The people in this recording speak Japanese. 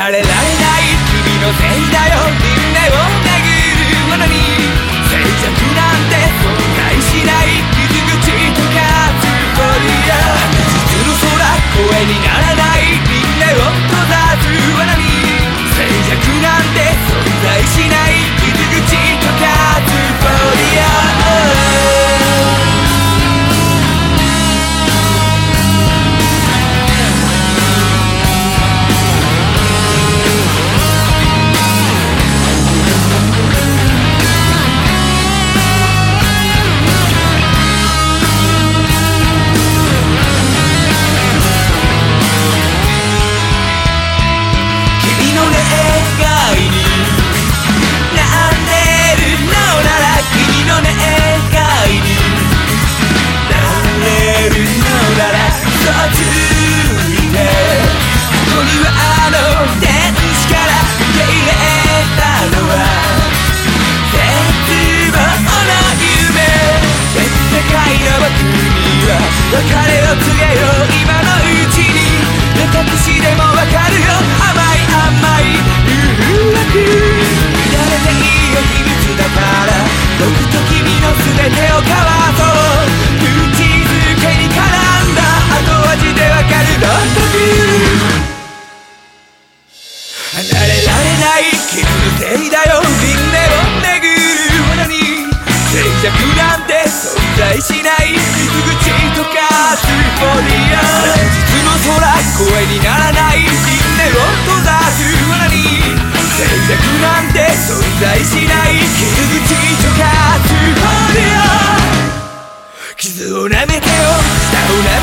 られない罪のせいだよ。りしない傷口とかスポリア実の空声にならない因を閉ざす罠に戦略なんて存在しない。傷口とかスポリア傷を舐めてよ舌を舐めてよ